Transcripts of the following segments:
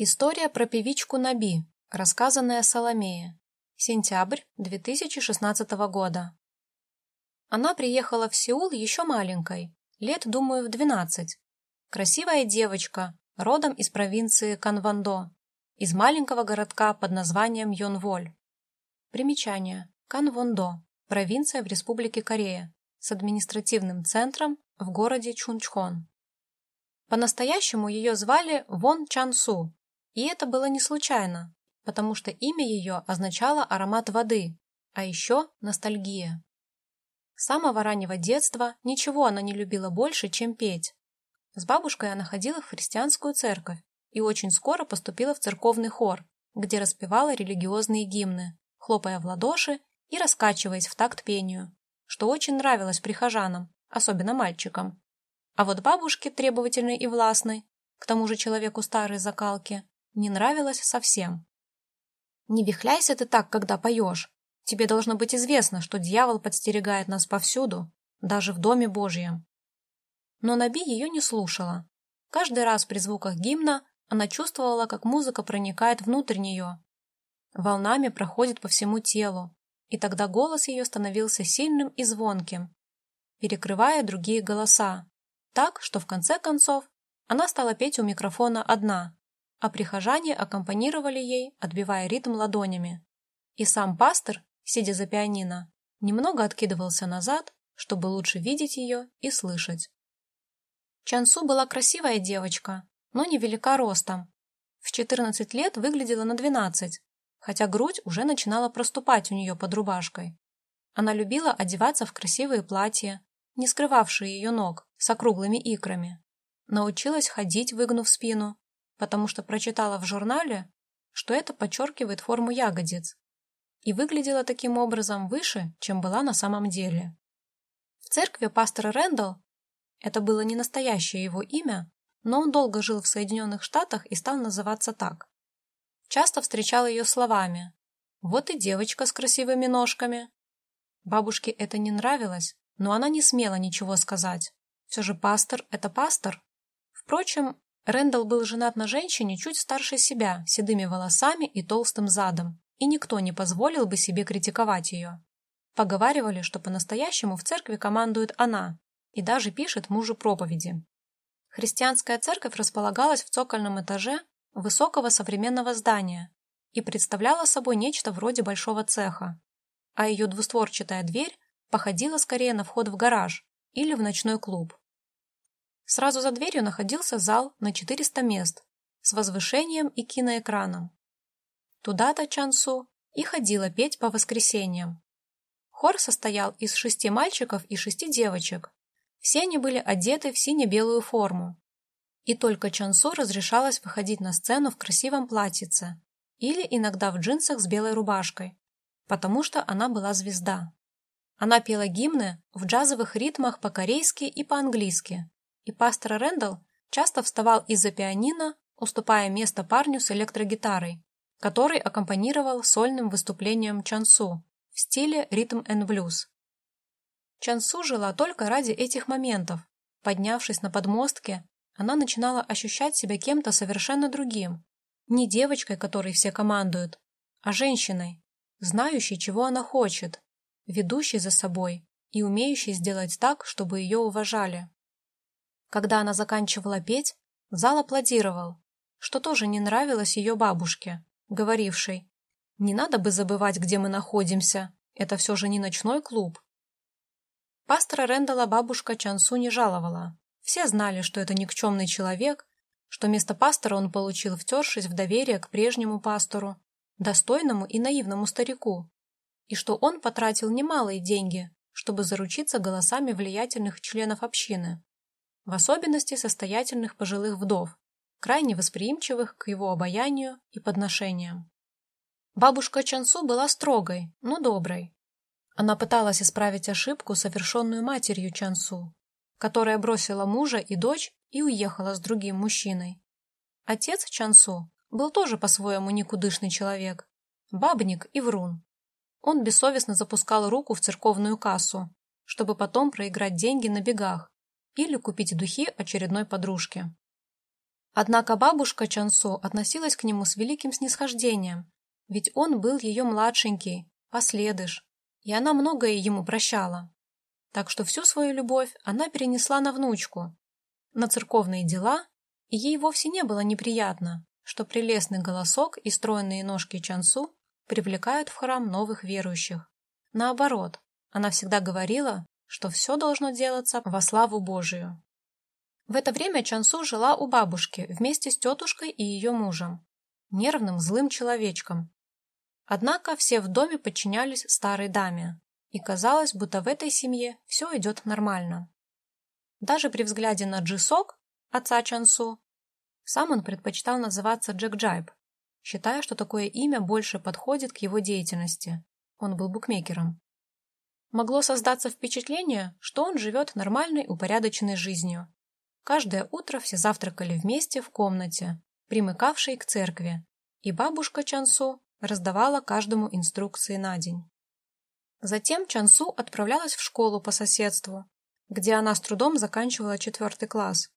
История про певичку Наби, рассказанная Соломее. Сентябрь 2016 года. Она приехала в Сеул еще маленькой, лет, думаю, в 12. Красивая девочка, родом из провинции Канвандо, из маленького городка под названием Йонволь. Примечание. Канвондо. Провинция в Республике Корея с административным центром в городе Чунчхон. По-настоящему ее звали Вон Чансу, и это было не случайно, потому что имя ее означало аромат воды, а еще ностальгия. С самого раннего детства ничего она не любила больше, чем петь. С бабушкой она ходила в христианскую церковь и очень скоро поступила в церковный хор, где распевала религиозные гимны, хлопая в ладоши и раскачиваясь в такт пению, что очень нравилось прихожанам, особенно мальчикам. А вот бабушке, требовательной и властной, к тому же человеку старой закалки, не нравилось совсем. «Не вихляйся ты так, когда поешь. Тебе должно быть известно, что дьявол подстерегает нас повсюду, даже в Доме Божьем». Но Наби ее не слушала. Каждый раз при звуках гимна она чувствовала, как музыка проникает внутрь нее, волнами проходит по всему телу, и тогда голос ее становился сильным и звонким, перекрывая другие голоса, так, что в конце концов она стала петь у микрофона одна, а прихожане аккомпанировали ей, отбивая ритм ладонями. И сам пастор, сидя за пианино, немного откидывался назад, чтобы лучше видеть ее и слышать. Чансу была красивая девочка, но невелика ростом. В 14 лет выглядела на 12, хотя грудь уже начинала проступать у нее под рубашкой. Она любила одеваться в красивые платья, не скрывавшие ее ног, с округлыми икрами. Научилась ходить, выгнув спину, потому что прочитала в журнале, что это подчеркивает форму ягодиц, и выглядела таким образом выше, чем была на самом деле. В церкви пастор Рэндалл, это было не настоящее его имя, но он долго жил в Соединенных Штатах и стал называться так. Часто встречал ее словами «Вот и девочка с красивыми ножками». Бабушке это не нравилось, но она не смела ничего сказать. Все же пастор — это пастор. Впрочем, Рэндалл был женат на женщине чуть старше себя, седыми волосами и толстым задом, и никто не позволил бы себе критиковать ее. Поговаривали, что по-настоящему в церкви командует она и даже пишет мужу проповеди. Христианская церковь располагалась в цокольном этаже высокого современного здания и представляла собой нечто вроде большого цеха, а ее двустворчатая дверь походила скорее на вход в гараж или в ночной клуб. Сразу за дверью находился зал на 400 мест с возвышением и киноэкраном. Туда-то Чансу и ходила петь по воскресеньям. Хор состоял из шести мальчиков и шести девочек. Все они были одеты в сине-белую форму. И только Чансу разрешалось выходить на сцену в красивом платьице или иногда в джинсах с белой рубашкой, потому что она была звезда. Она пела гимны в джазовых ритмах по-корейски и по-английски, и пастор Рэндалл часто вставал из-за пианино, уступая место парню с электрогитарой, который аккомпанировал сольным выступлением Чансу в стиле ритм and блюз. Чансу жила только ради этих моментов. Поднявшись на подмостке, она начинала ощущать себя кем-то совершенно другим. Не девочкой, которой все командуют, а женщиной, знающей, чего она хочет, ведущей за собой и умеющей сделать так, чтобы ее уважали. Когда она заканчивала петь, зал аплодировал, что тоже не нравилось ее бабушке, говорившей, «Не надо бы забывать, где мы находимся, это все же не ночной клуб». Пастора Рэндала бабушка Чансу не жаловала. Все знали, что это никчемный человек, что место пастора он получил, втершись в доверие к прежнему пастору, достойному и наивному старику, и что он потратил немалые деньги, чтобы заручиться голосами влиятельных членов общины в особенности состоятельных пожилых вдов, крайне восприимчивых к его обаянию и подношениям. Бабушка Чансу была строгой, но доброй. Она пыталась исправить ошибку, совершенную матерью Чансу, которая бросила мужа и дочь и уехала с другим мужчиной. Отец Чансу был тоже по-своему никудышный человек, бабник и врун. Он бессовестно запускал руку в церковную кассу, чтобы потом проиграть деньги на бегах или купить духи очередной подружке. Однако бабушка Чансо относилась к нему с великим снисхождением, ведь он был ее младшенький, последыш, и она многое ему прощала. Так что всю свою любовь она перенесла на внучку, на церковные дела, и ей вовсе не было неприятно, что прелестный голосок и стройные ножки Чансу привлекают в храм новых верующих. Наоборот, она всегда говорила, что все должно делаться во славу Божию. В это время Чансу жила у бабушки вместе с тетушкой и ее мужем, нервным злым человечком. Однако все в доме подчинялись старой даме, и казалось, будто в этой семье все идет нормально. Даже при взгляде на Джисок, отца Чансу, сам он предпочитал называться Джек Джайб, считая, что такое имя больше подходит к его деятельности. Он был букмекером. Могло создаться впечатление, что он живет нормальной, упорядоченной жизнью. Каждое утро все завтракали вместе в комнате, примыкавшей к церкви, и бабушка Чансу раздавала каждому инструкции на день. Затем Чансу отправлялась в школу по соседству, где она с трудом заканчивала четвертый класс.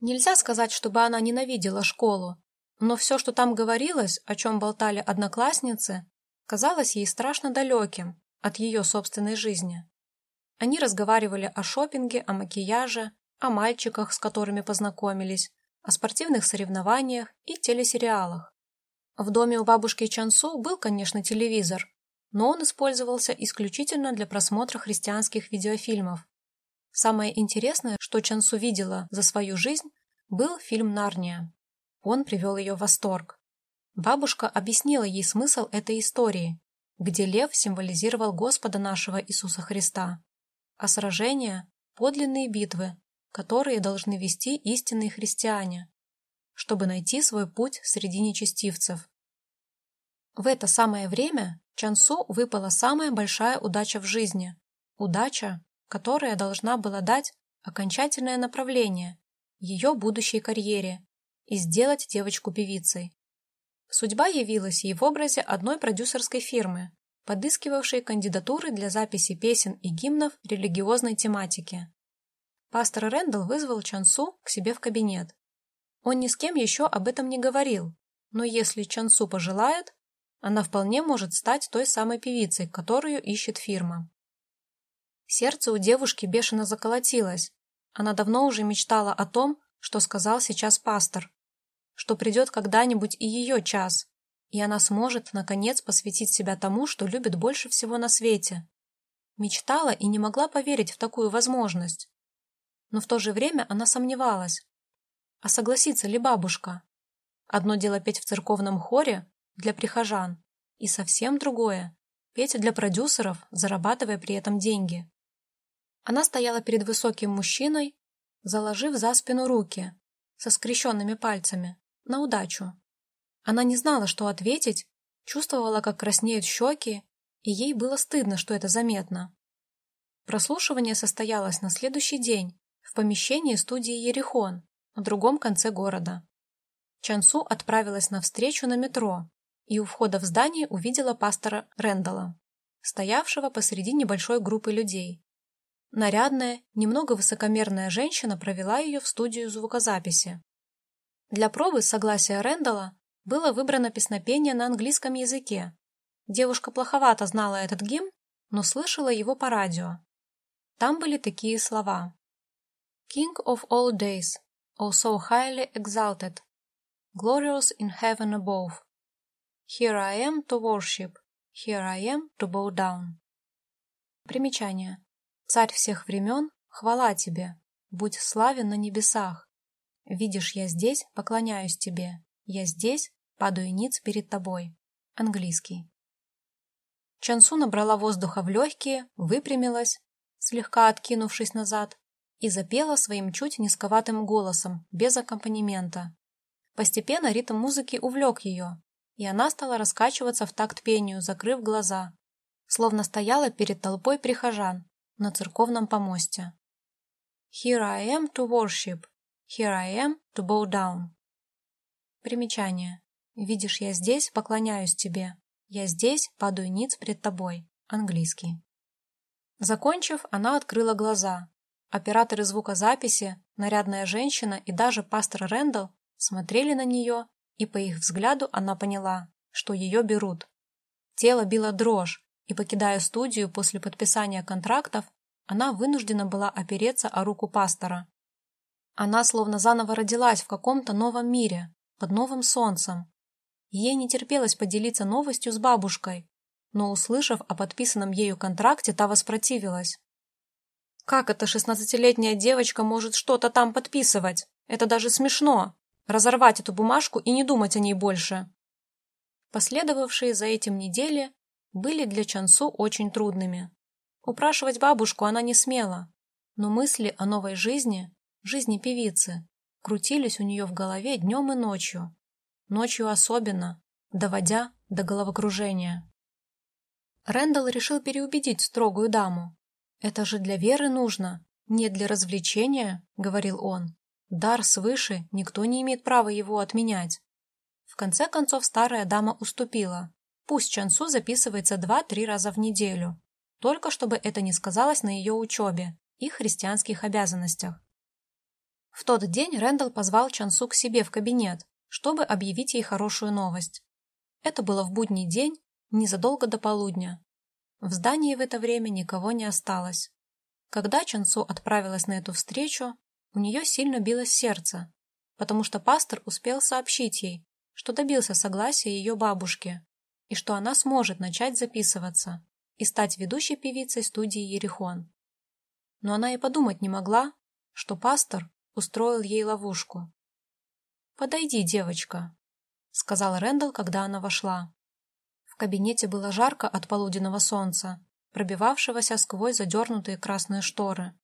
Нельзя сказать, чтобы она ненавидела школу, но все, что там говорилось, о чем болтали одноклассницы, казалось ей страшно далеким от ее собственной жизни. Они разговаривали о шопинге, о макияже, о мальчиках, с которыми познакомились, о спортивных соревнованиях и телесериалах. В доме у бабушки Чансу был, конечно, телевизор, но он использовался исключительно для просмотра христианских видеофильмов, Самое интересное, что Чансу видела за свою жизнь, был фильм «Нарния». Он привел ее в восторг. Бабушка объяснила ей смысл этой истории, где лев символизировал Господа нашего Иисуса Христа, а сражения – подлинные битвы, которые должны вести истинные христиане, чтобы найти свой путь среди нечестивцев. В это самое время Чансу выпала самая большая удача в жизни – удача, которая должна была дать окончательное направление ее будущей карьере и сделать девочку певицей. Судьба явилась ей в образе одной продюсерской фирмы, подыскивавшей кандидатуры для записи песен и гимнов религиозной тематики. Пастор Рэндалл вызвал Чансу к себе в кабинет. Он ни с кем еще об этом не говорил, но если Чансу пожелает, она вполне может стать той самой певицей, которую ищет фирма. Сердце у девушки бешено заколотилось. Она давно уже мечтала о том, что сказал сейчас пастор, что придет когда-нибудь и ее час, и она сможет, наконец, посвятить себя тому, что любит больше всего на свете. Мечтала и не могла поверить в такую возможность. Но в то же время она сомневалась. А согласится ли бабушка? Одно дело петь в церковном хоре для прихожан, и совсем другое – петь для продюсеров, зарабатывая при этом деньги. Она стояла перед высоким мужчиной, заложив за спину руки, со скрещенными пальцами, на удачу. Она не знала, что ответить, чувствовала, как краснеют щеки, и ей было стыдно, что это заметно. Прослушивание состоялось на следующий день в помещении студии «Ерихон» на другом конце города. Чансу отправилась на встречу на метро и у входа в здание увидела пастора Рэндала, стоявшего посреди небольшой группы людей, Нарядная, немного высокомерная женщина провела ее в студию звукозаписи. Для пробы согласия Рэндалла было выбрано песнопение на английском языке. Девушка плоховато знала этот гимн, но слышала его по радио. Там были такие слова. King of all days, O so highly exalted, glorious in heaven above. Here I am to worship, here I am to bow down. Примечание. Царь всех времен, хвала тебе, будь славен на небесах. Видишь, я здесь, поклоняюсь тебе. Я здесь, падаю ниц перед тобой. Английский. Чансу набрала воздуха в легкие, выпрямилась, слегка откинувшись назад, и запела своим чуть низковатым голосом, без аккомпанемента. Постепенно ритм музыки увлек ее, и она стала раскачиваться в такт пению, закрыв глаза, словно стояла перед толпой прихожан, на церковном помосте. Here I am to worship, here I am to bow down. Примечание. Видишь, я здесь, поклоняюсь тебе. Я здесь, падаю ниц пред тобой. Английский. Закончив, она открыла глаза. Операторы звукозаписи, нарядная женщина и даже пастор Рэндалл смотрели на нее, и по их взгляду она поняла, что ее берут. Тело било дрожь, и, покидая студию после подписания контрактов, она вынуждена была опереться о руку пастора. Она словно заново родилась в каком-то новом мире, под новым солнцем. Ей не терпелось поделиться новостью с бабушкой, но, услышав о подписанном ею контракте, та воспротивилась. «Как эта шестнадцатилетняя девочка может что-то там подписывать? Это даже смешно! Разорвать эту бумажку и не думать о ней больше!» Последовавшие за этим недели были для Чансу очень трудными. Упрашивать бабушку она не смела, но мысли о новой жизни, жизни певицы, крутились у нее в голове днем и ночью. Ночью особенно, доводя до головокружения. Рэндалл решил переубедить строгую даму. «Это же для веры нужно, не для развлечения», — говорил он. «Дар свыше, никто не имеет права его отменять». В конце концов старая дама уступила. Пусть Чансу записывается два-три раза в неделю, только чтобы это не сказалось на ее учебе и христианских обязанностях. В тот день Рэндалл позвал Чансу к себе в кабинет, чтобы объявить ей хорошую новость. Это было в будний день, незадолго до полудня. В здании в это время никого не осталось. Когда Чансу отправилась на эту встречу, у нее сильно билось сердце, потому что пастор успел сообщить ей, что добился согласия ее бабушки и что она сможет начать записываться и стать ведущей певицей студии «Ерихон». Но она и подумать не могла, что пастор устроил ей ловушку. «Подойди, девочка», — сказал Рэндалл, когда она вошла. В кабинете было жарко от полуденного солнца, пробивавшегося сквозь задернутые красные шторы.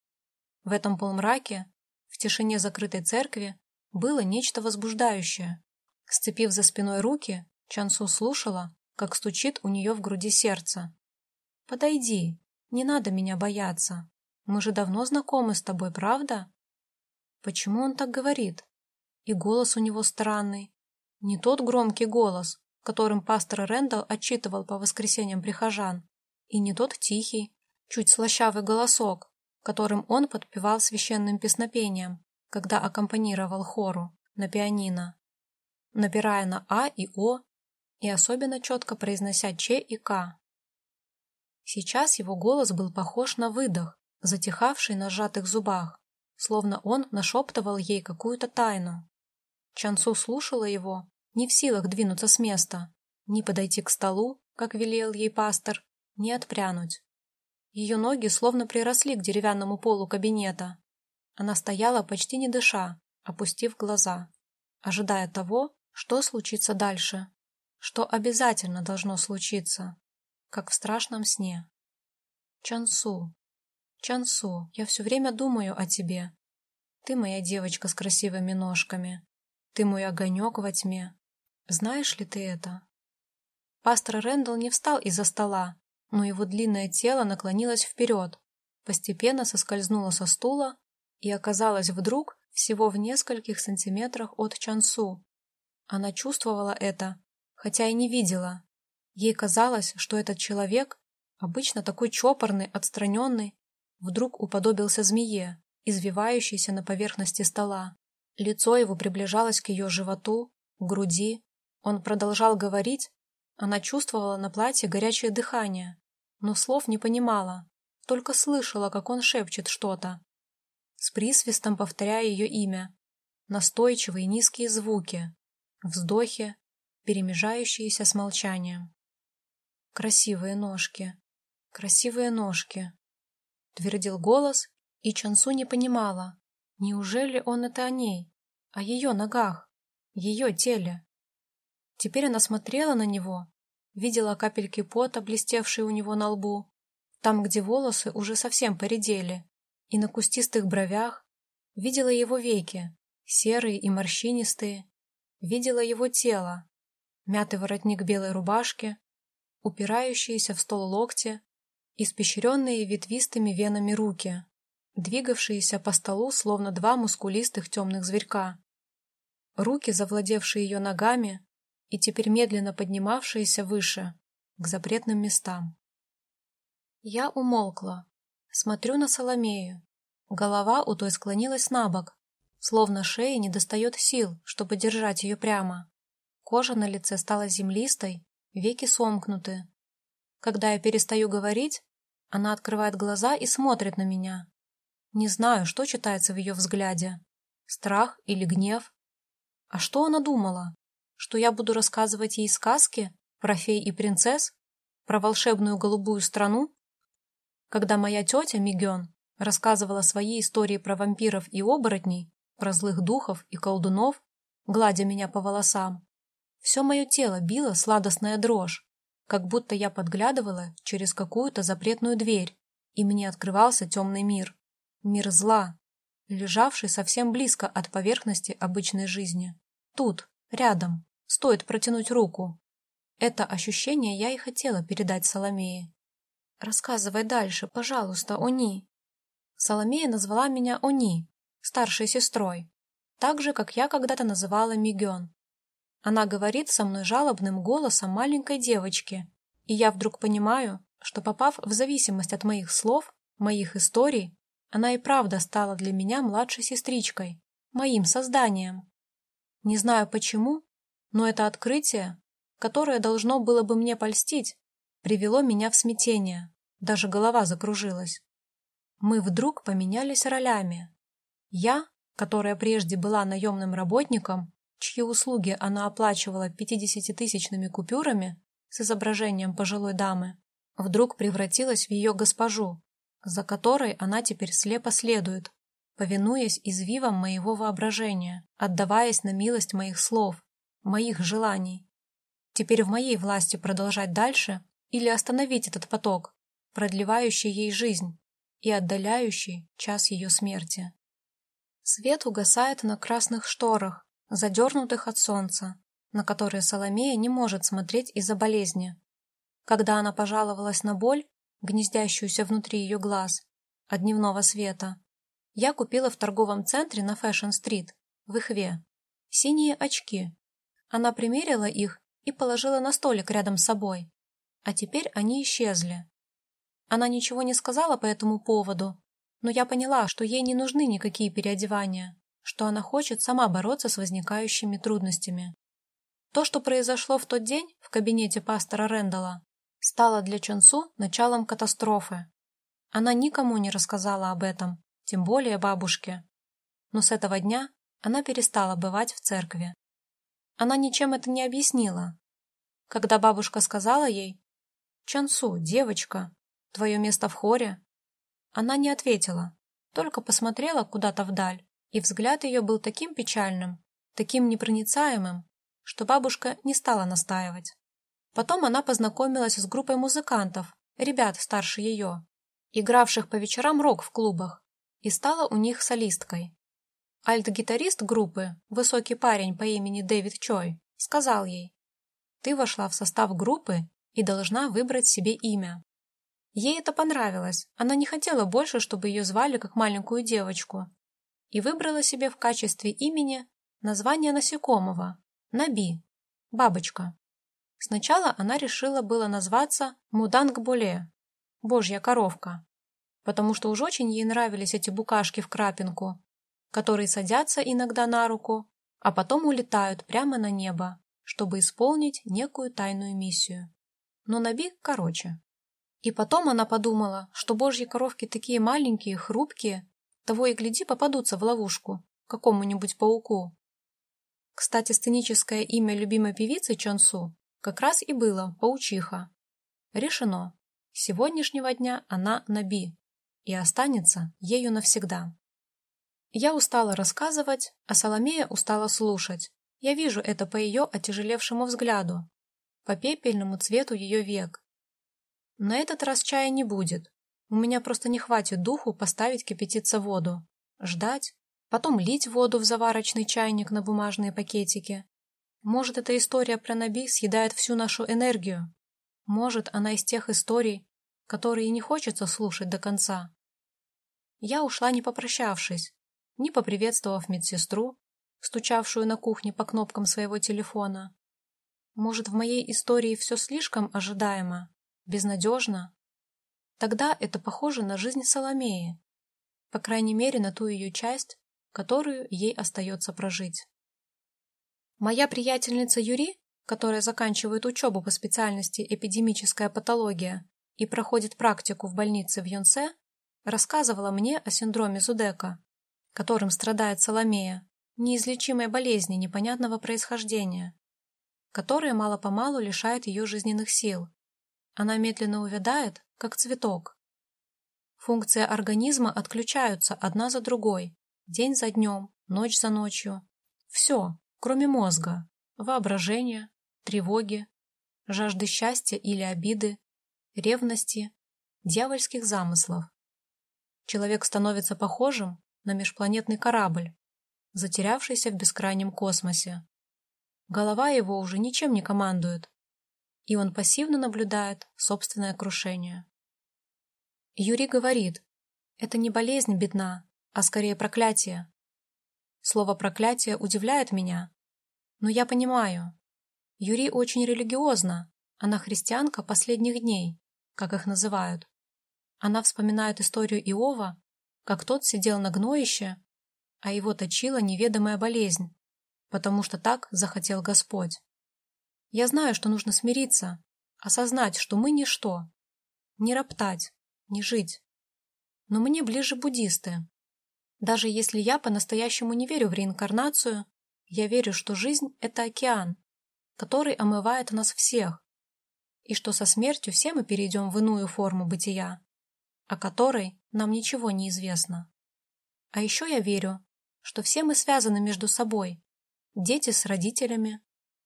В этом полумраке, в тишине закрытой церкви, было нечто возбуждающее. Сцепив за спиной руки, Чансу слушала, как стучит у нее в груди сердце. Подойди, не надо меня бояться. Мы же давно знакомы с тобой, правда? Почему он так говорит? И голос у него странный. Не тот громкий голос, которым пастор Рэндалл отчитывал по воскресеньям прихожан, и не тот тихий, чуть слащавый голосок, которым он подпевал священным песнопением, когда аккомпанировал хору на пианино, напирая на А и О и особенно четко произнося Ч и К. Сейчас его голос был похож на выдох, затихавший на сжатых зубах, словно он нашептывал ей какую-то тайну. Чансу слушала его, не в силах двинуться с места, ни подойти к столу, как велел ей пастор, ни отпрянуть. Ее ноги словно приросли к деревянному полу кабинета. Она стояла почти не дыша, опустив глаза, ожидая того, что случится дальше, что обязательно должно случиться как в страшном сне. Чансу, Чансу, я все время думаю о тебе. Ты моя девочка с красивыми ножками. Ты мой огонек во тьме. Знаешь ли ты это? Пастор Рэндалл не встал из-за стола, но его длинное тело наклонилось вперед, постепенно соскользнуло со стула и оказалось вдруг всего в нескольких сантиметрах от Чансу. Она чувствовала это, хотя и не видела, Ей казалось, что этот человек, обычно такой чопорный, отстраненный, вдруг уподобился змее, извивающейся на поверхности стола. Лицо его приближалось к ее животу, груди. Он продолжал говорить, она чувствовала на платье горячее дыхание, но слов не понимала, только слышала, как он шепчет что-то. С присвистом повторяя ее имя, настойчивые низкие звуки, вздохи, перемежающиеся с молчанием. Красивые ножки, красивые ножки. Твердил голос, и Чансу не понимала, неужели он это о ней, о ее ногах, ее теле. Теперь она смотрела на него, видела капельки пота, блестевшие у него на лбу, там, где волосы уже совсем поредели, и на кустистых бровях, видела его веки, серые и морщинистые, видела его тело, мятый воротник белой рубашки, упирающиеся в стол локти, испещренные ветвистыми венами руки, двигавшиеся по столу, словно два мускулистых темных зверька. Руки, завладевшие ее ногами, и теперь медленно поднимавшиеся выше, к запретным местам. Я умолкла, смотрю на Соломею. Голова у той склонилась на бок, словно шее недостает сил, чтобы держать ее прямо. Кожа на лице стала землистой, веки сомкнуты. Когда я перестаю говорить, она открывает глаза и смотрит на меня. Не знаю, что читается в ее взгляде. Страх или гнев. А что она думала? Что я буду рассказывать ей сказки про фей и принцесс? Про волшебную голубую страну? Когда моя тетя Миген рассказывала свои истории про вампиров и оборотней, про злых духов и колдунов, гладя меня по волосам, все мое тело било сладостная дрожь, как будто я подглядывала через какую-то запретную дверь, и мне открывался темный мир. Мир зла, лежавший совсем близко от поверхности обычной жизни. Тут, рядом, стоит протянуть руку. Это ощущение я и хотела передать Соломее. «Рассказывай дальше, пожалуйста, Они». Соломея назвала меня Они, старшей сестрой, так же, как я когда-то называла Миген. Она говорит со мной жалобным голосом маленькой девочки, и я вдруг понимаю, что попав в зависимость от моих слов, моих историй, она и правда стала для меня младшей сестричкой, моим созданием. Не знаю почему, но это открытие, которое должно было бы мне польстить, привело меня в смятение, даже голова закружилась. Мы вдруг поменялись ролями. Я, которая прежде была наемным работником, чьи услуги она оплачивала пятидесятитысячными купюрами с изображением пожилой дамы, вдруг превратилась в ее госпожу, за которой она теперь слепо следует, повинуясь извивам моего воображения, отдаваясь на милость моих слов, моих желаний. Теперь в моей власти продолжать дальше или остановить этот поток, продлевающий ей жизнь и отдаляющий час ее смерти. Свет угасает на красных шторах, задернутых от солнца, на которые Соломея не может смотреть из-за болезни. Когда она пожаловалась на боль, гнездящуюся внутри ее глаз, от дневного света. Я купила в торговом центре на Фэшн-стрит, в Ихве, синие очки. Она примерила их и положила на столик рядом с собой. А теперь они исчезли. Она ничего не сказала по этому поводу, но я поняла, что ей не нужны никакие переодевания, что она хочет сама бороться с возникающими трудностями. То, что произошло в тот день в кабинете пастора Рэндалла, стало для Чонсу началом катастрофы. Она никому не рассказала об этом, тем более бабушке. Но с этого дня она перестала бывать в церкви. Она ничем это не объяснила. Когда бабушка сказала ей «Чансу, девочка, твое место в хоре», она не ответила, только посмотрела куда-то вдаль, и взгляд ее был таким печальным, таким непроницаемым, что бабушка не стала настаивать. Потом она познакомилась с группой музыкантов, ребят старше ее, игравших по вечерам рок в клубах, и стала у них солисткой. Альт-гитарист группы, высокий парень по имени Дэвид Чой, сказал ей, «Ты вошла в состав группы и должна выбрать себе имя». Ей это понравилось, она не хотела больше, чтобы ее звали как маленькую девочку, и выбрала себе в качестве имени название насекомого – Наби, бабочка. Сначала она решила было назваться Муданг-Буле, божья коровка, потому что уж очень ей нравились эти букашки в крапинку, которые садятся иногда на руку, а потом улетают прямо на небо, чтобы исполнить некую тайную миссию. Но Наби короче. И потом она подумала, что божьи коровки такие маленькие, хрупкие, того и гляди попадутся в ловушку какому-нибудь пауку. Кстати, сценическое имя любимой певицы Чонсу как раз и было паучиха. Решено. С сегодняшнего дня она Наби и останется ею навсегда. Я устала рассказывать, а Соломея устала слушать. Я вижу это по ее отяжелевшему взгляду, по пепельному цвету ее век. На этот раз чая не будет. У меня просто не хватит духу поставить кипятиться воду, ждать, потом лить воду в заварочный чайник на бумажные пакетики, может, эта история про Наби съедает всю нашу энергию. Может, она из тех историй, которые не хочется слушать до конца. Я ушла не попрощавшись, не поприветствовав медсестру, стучавшую на кухне по кнопкам своего телефона. Может, в моей истории все слишком ожидаемо, безнадежно? Тогда это похоже на жизнь Соломеи, по крайней мере, на ту ее часть, которую ей остается прожить. Моя приятельница Юри, которая заканчивает учебу по специальности эпидемическая патология и проходит практику в больнице в Йонсе, рассказывала мне о синдроме Зудека, которым страдает Соломея, неизлечимой болезни непонятного происхождения, которая мало-помалу лишает ее жизненных сил. Она медленно увядает, как цветок. Функции организма отключаются одна за другой, день за днем, ночь за ночью. Все, кроме мозга, воображения, тревоги, жажды счастья или обиды, ревности, дьявольских замыслов. Человек становится похожим на межпланетный корабль, затерявшийся в бескрайнем космосе. Голова его уже ничем не командует, и он пассивно наблюдает собственное крушение. Юрий говорит, это не болезнь бедна, а скорее проклятие. Слово «проклятие» удивляет меня, но я понимаю. Юрий очень религиозна, она христианка последних дней, как их называют. Она вспоминает историю Иова, как тот сидел на гноище, а его точила неведомая болезнь, потому что так захотел Господь. Я знаю, что нужно смириться, осознать, что мы ничто, не роптать, не жить. Но мне ближе буддисты. Даже если я по-настоящему не верю в реинкарнацию, я верю, что жизнь — это океан, который омывает нас всех, и что со смертью все мы перейдем в иную форму бытия, о которой нам ничего не известно. А еще я верю, что все мы связаны между собой, дети с родителями,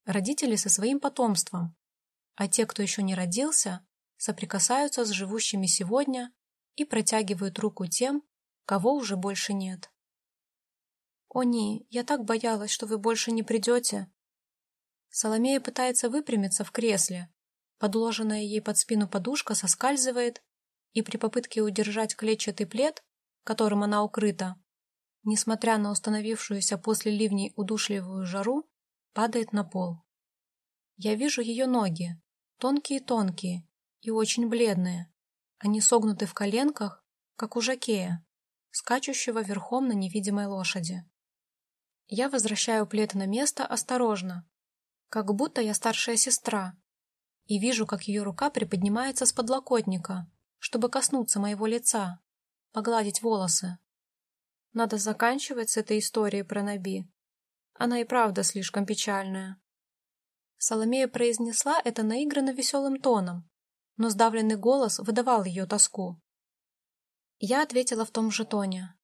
родители со своим потомством, а те, кто еще не родился, соприкасаются с живущими сегодня и протягивают руку тем, кого уже больше нет. «О, Ни, я так боялась, что вы больше не придете!» Соломея пытается выпрямиться в кресле. Подложенная ей под спину подушка соскальзывает, и при попытке удержать клетчатый плед, которым она укрыта, несмотря на установившуюся после ливней удушливую жару, падает на пол. Я вижу ее ноги, тонкие-тонкие и очень бледные. Они согнуты в коленках, как у жакея, скачущего верхом на невидимой лошади. Я возвращаю плед на место осторожно, как будто я старшая сестра, и вижу, как ее рука приподнимается с подлокотника, чтобы коснуться моего лица, погладить волосы. Надо заканчивать с этой историей про Наби. Она и правда слишком печальная. Соломея произнесла это наигранно веселым тоном, но сдавленный голос выдавал ее тоску. Я ответила в том же тоне.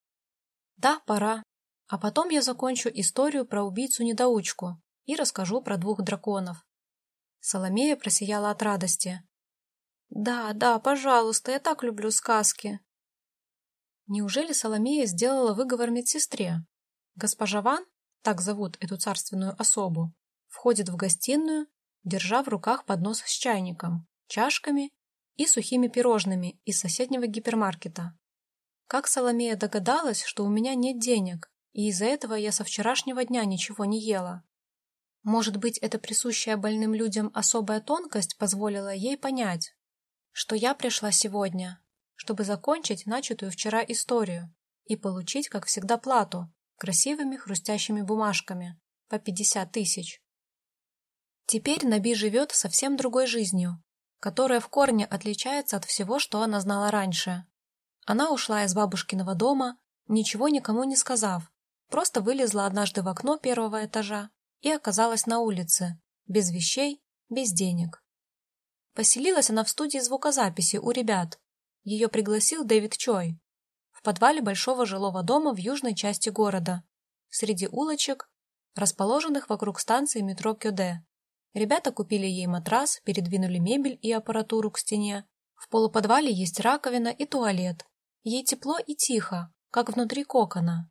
«Да, пора. А потом я закончу историю про убийцу-недоучку и расскажу про двух драконов». Соломея просияла от радости. «Да, да, пожалуйста, я так люблю сказки». Неужели Соломея сделала выговор медсестре? Госпожа Ван, так зовут эту царственную особу, входит в гостиную, держа в руках поднос с чайником, чашками и сухими пирожными из соседнего гипермаркета. Как Соломея догадалась, что у меня нет денег, и из-за этого я со вчерашнего дня ничего не ела? Может быть, эта присущая больным людям особая тонкость позволила ей понять, что я пришла сегодня, чтобы закончить начатую вчера историю и получить, как всегда, плату красивыми хрустящими бумажками по 50 тысяч. Теперь Наби живет совсем другой жизнью, которая в корне отличается от всего, что она знала раньше. Она ушла из бабушкиного дома, ничего никому не сказав, просто вылезла однажды в окно первого этажа и оказалась на улице, без вещей, без денег. Поселилась она в студии звукозаписи у ребят, ее пригласил Дэвид Чой. В подвале большого жилого дома в южной части города, среди улочек, расположенных вокруг станции метро Кёде. Ребята купили ей матрас, передвинули мебель и аппаратуру к стене. В полуподвале есть раковина и туалет. Ей тепло и тихо, как внутри кокона.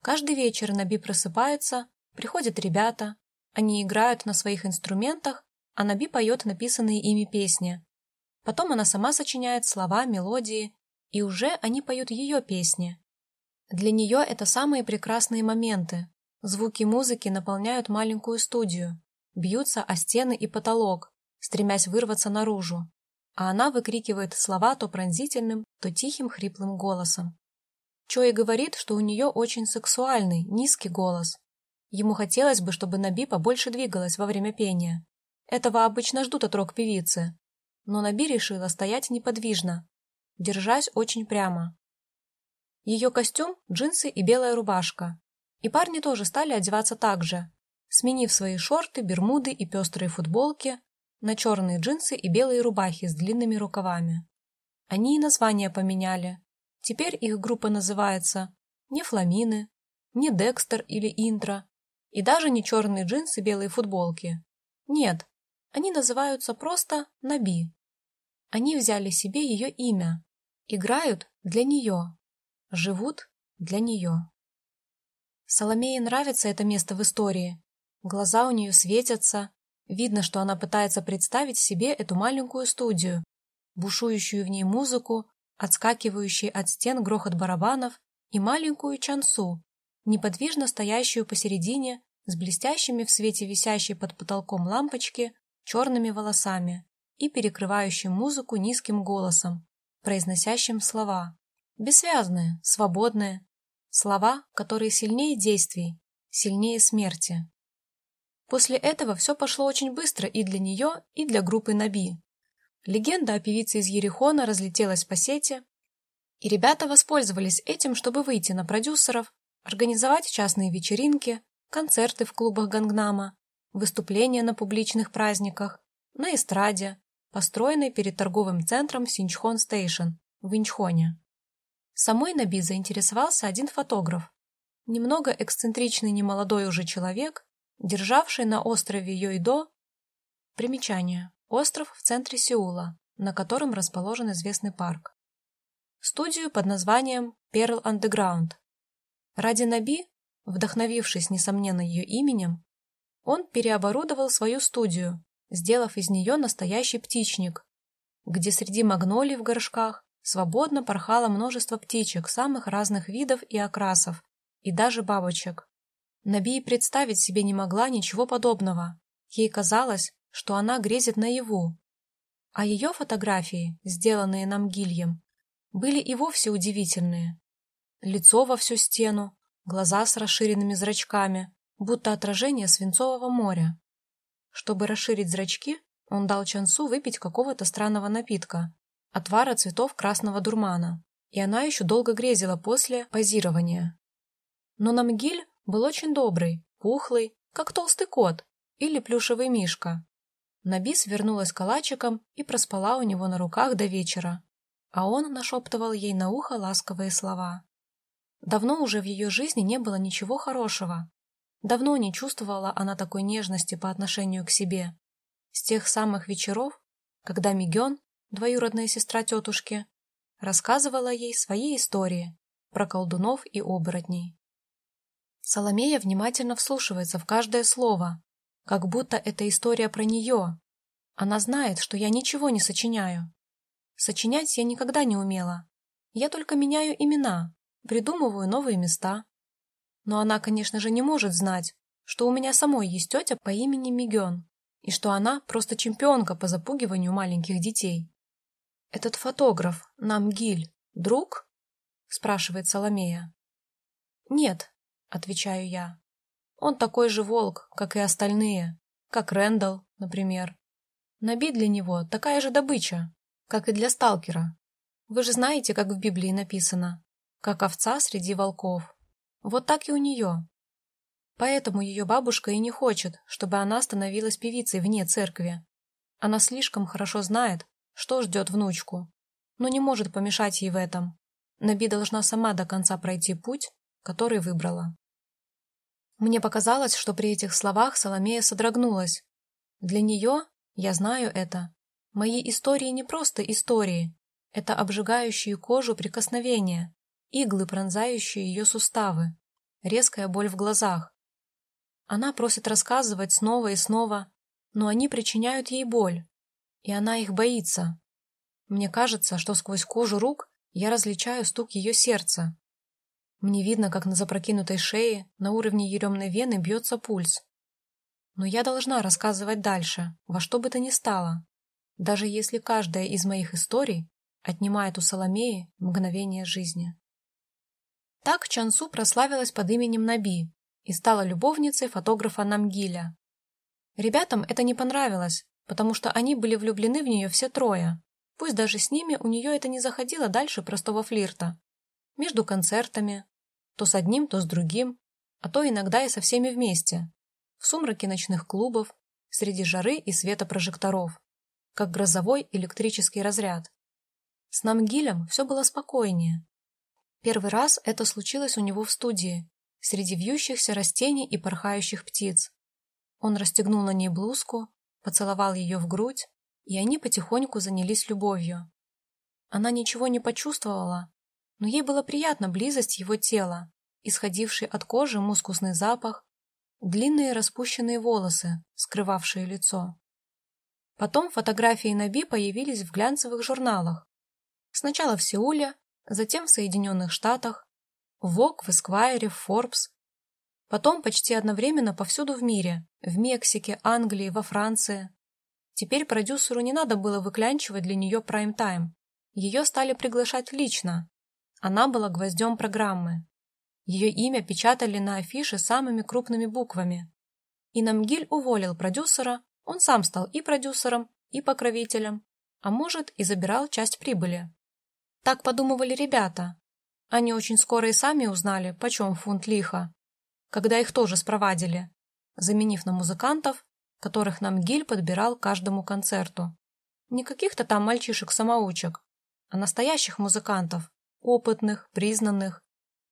Каждый вечер Наби просыпается, приходят ребята, они играют на своих инструментах, а Наби поет написанные ими песни. Потом она сама сочиняет слова, мелодии, и уже они поют ее песни. Для нее это самые прекрасные моменты. Звуки музыки наполняют маленькую студию, бьются о стены и потолок, стремясь вырваться наружу, а она выкрикивает слова то пронзительным, то тихим хриплым голосом. Чои говорит, что у нее очень сексуальный, низкий голос. Ему хотелось бы, чтобы Наби побольше двигалась во время пения. Этого обычно ждут от рок-певицы. Но Наби решила стоять неподвижно, держась очень прямо. Ее костюм, джинсы и белая рубашка. И парни тоже стали одеваться так же, сменив свои шорты, бермуды и пестрые футболки на черные джинсы и белые рубахи с длинными рукавами. Они и название поменяли, Теперь их группа называется не Фламины, не Декстер или Интро, и даже не черные джинсы белые футболки. Нет, они называются просто Наби. Они взяли себе ее имя, играют для нее, живут для нее. Соломее нравится это место в истории. Глаза у нее светятся. Видно, что она пытается представить себе эту маленькую студию, бушующую в ней музыку отскакивающий от стен грохот барабанов и маленькую чансу, неподвижно стоящую посередине с блестящими в свете висящей под потолком лампочки черными волосами и перекрывающим музыку низким голосом, произносящим слова. Бессвязные, свободные. Слова, которые сильнее действий, сильнее смерти. После этого все пошло очень быстро и для нее, и для группы Наби. Легенда о певице из Ерехона разлетелась по сети, и ребята воспользовались этим, чтобы выйти на продюсеров, организовать частные вечеринки, концерты в клубах Гангнама, выступления на публичных праздниках, на эстраде, построенной перед торговым центром Синчхон Стейшн в Инчхоне. Самой Наби заинтересовался один фотограф, немного эксцентричный немолодой уже человек, державший на острове Йойдо примечание Остров в центре Сеула, на котором расположен известный парк. Студию под названием Pearl Underground. Ради Наби, вдохновившись, несомненно, ее именем, он переоборудовал свою студию, сделав из нее настоящий птичник, где среди магнолий в горшках свободно порхало множество птичек самых разных видов и окрасов, и даже бабочек. Наби представить себе не могла ничего подобного. Ей казалось, что она грезит наяву. А ее фотографии, сделанные нам Гильем, были и вовсе удивительные. Лицо во всю стену, глаза с расширенными зрачками, будто отражение свинцового моря. Чтобы расширить зрачки, он дал Чансу выпить какого-то странного напитка, отвара цветов красного дурмана, и она еще долго грезила после позирования. Но Намгиль был очень добрый, пухлый, как толстый кот или плюшевый мишка, Наби свернулась калачиком и проспала у него на руках до вечера, а он нашептывал ей на ухо ласковые слова. Давно уже в ее жизни не было ничего хорошего. Давно не чувствовала она такой нежности по отношению к себе. С тех самых вечеров, когда Миген, двоюродная сестра тетушки, рассказывала ей свои истории про колдунов и оборотней. Соломея внимательно вслушивается в каждое слово, как будто это история про нее. Она знает, что я ничего не сочиняю. Сочинять я никогда не умела. Я только меняю имена, придумываю новые места. Но она, конечно же, не может знать, что у меня самой есть тетя по имени Миген, и что она просто чемпионка по запугиванию маленьких детей. «Этот фотограф, Намгиль, друг?» — спрашивает Соломея. «Нет», — отвечаю я. Он такой же волк, как и остальные, как Рэндалл, например. Наби для него такая же добыча, как и для сталкера. Вы же знаете, как в Библии написано, как овца среди волков. Вот так и у нее. Поэтому ее бабушка и не хочет, чтобы она становилась певицей вне церкви. Она слишком хорошо знает, что ждет внучку, но не может помешать ей в этом. Наби должна сама до конца пройти путь, который выбрала. Мне показалось, что при этих словах Соломея содрогнулась. Для нее, я знаю это, мои истории не просто истории, это обжигающие кожу прикосновения, иглы, пронзающие ее суставы, резкая боль в глазах. Она просит рассказывать снова и снова, но они причиняют ей боль, и она их боится. Мне кажется, что сквозь кожу рук я различаю стук ее сердца, мне видно, как на запрокинутой шее, на уровне еремной вены бьется пульс. Но я должна рассказывать дальше, во что бы то ни стало, даже если каждая из моих историй отнимает у Соломеи мгновение жизни. Так Чансу прославилась под именем Наби и стала любовницей фотографа Намгиля. Ребятам это не понравилось, потому что они были влюблены в нее все трое. Пусть даже с ними у нее это не заходило дальше простого флирта. Между концертами, то с одним, то с другим, а то иногда и со всеми вместе, в сумраке ночных клубов, среди жары и света прожекторов, как грозовой электрический разряд. С Намгилем все было спокойнее. Первый раз это случилось у него в студии, среди вьющихся растений и порхающих птиц. Он расстегнул на ней блузку, поцеловал ее в грудь, и они потихоньку занялись любовью. Она ничего не почувствовала, но ей было приятна близость его тела, исходивший от кожи мускусный запах, длинные распущенные волосы, скрывавшие лицо. Потом фотографии Наби появились в глянцевых журналах. Сначала в Сеуле, затем в Соединенных Штатах, в Vogue, в Esquire, в Forbes. Потом почти одновременно повсюду в мире, в Мексике, Англии, во Франции. Теперь продюсеру не надо было выклянчивать для нее прайм-тайм. Ее стали приглашать лично. Она была гвоздем программы. Ее имя печатали на афише самыми крупными буквами. И Намгиль уволил продюсера, он сам стал и продюсером, и покровителем, а может и забирал часть прибыли. Так подумывали ребята. Они очень скоро и сами узнали, почем фунт лиха, когда их тоже спровадили, заменив на музыкантов, которых Намгиль подбирал каждому концерту. Не каких-то там мальчишек-самоучек, а настоящих музыкантов, опытных, признанных,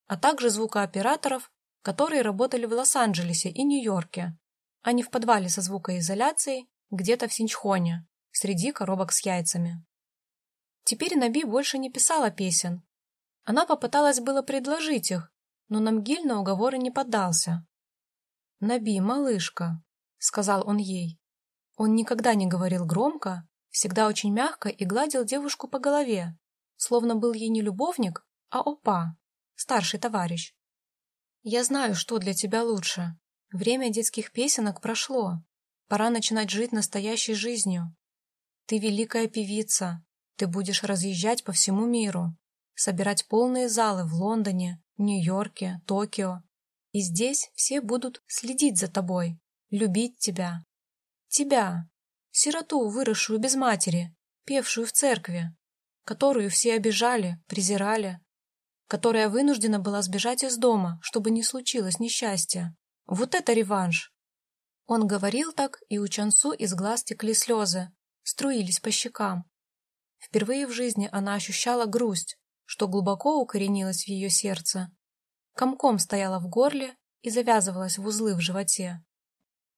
а также звукооператоров, которые работали в Лос-Анджелесе и Нью-Йорке, а не в подвале со звукоизоляцией где-то в Синчхоне, среди коробок с яйцами. Теперь Наби больше не писала песен. Она попыталась было предложить их, но Намгиль на уговоры не поддался. «Наби, малышка», — сказал он ей. Он никогда не говорил громко, всегда очень мягко и гладил девушку по голове, словно был ей не любовник, а опа старший товарищ. Я знаю, что для тебя лучше. Время детских песенок прошло. Пора начинать жить настоящей жизнью. Ты великая певица. Ты будешь разъезжать по всему миру, собирать полные залы в Лондоне, Нью-Йорке, Токио. И здесь все будут следить за тобой, любить тебя. Тебя, сироту, выросшую без матери, певшую в церкви, которую все обижали, презирали, которая вынуждена была сбежать из дома, чтобы не случилось несчастья. Вот это реванш! Он говорил так, и у Чансу из глаз текли слезы, струились по щекам. Впервые в жизни она ощущала грусть, что глубоко укоренилась в ее сердце. Комком стояла в горле и завязывалась в узлы в животе.